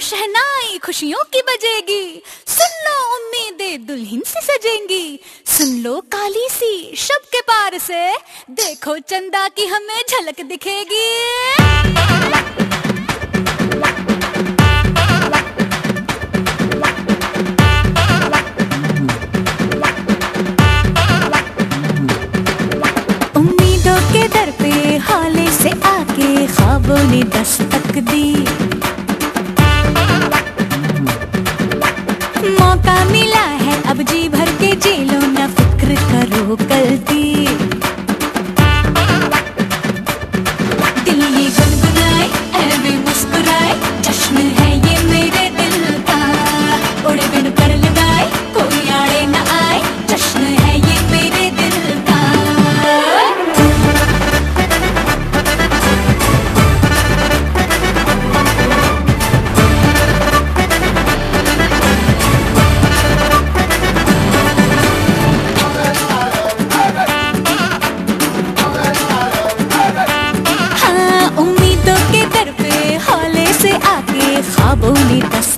शहनाई खुशियों की बजेगी। सुन लो उम्मीदें दुल्हन से सजेंगी। सुन लो काली सी शब के पार से। देखो चंदा की हमें झलक दिखेगी। दर पे हाले से आके ख्वाबों ने दस्तक दी। अब जी भर के जी लो ना फ़िक्र करो कल आके ख्वाबों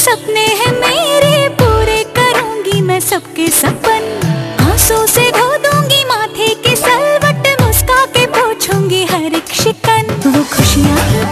सपने हैं मेरे, पूरे करूँगी मैं सबके सपन। आँसू से धो दूँगी, माथे के सलवट मुस्का के पूछूँगी हर एक शिकन। वो खुशियाँ ही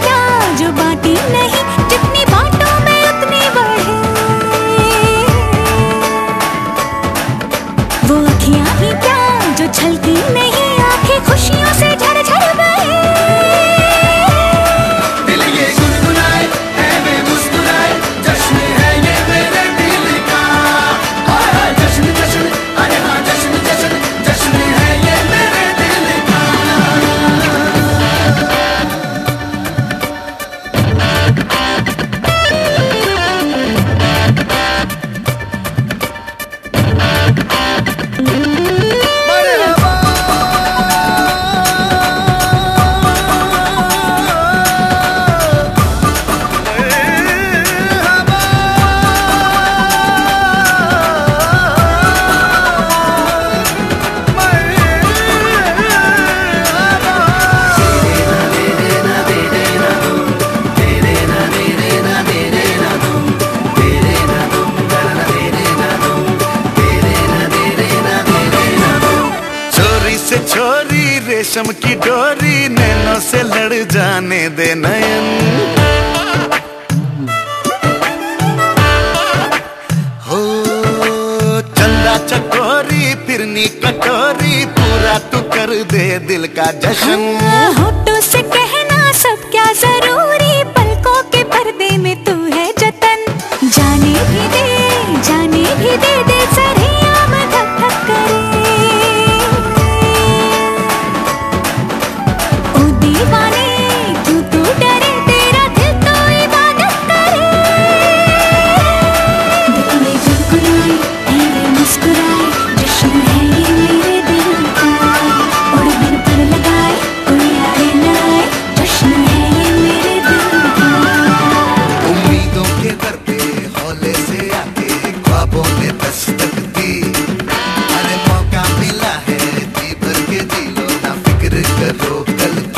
रेशम की डोरी नैनो से लड़ जाने दे नयन। हो चला चकोरी फिरनी कटोरी पूरा तू कर दे दिल का जश्न। हाँ, go to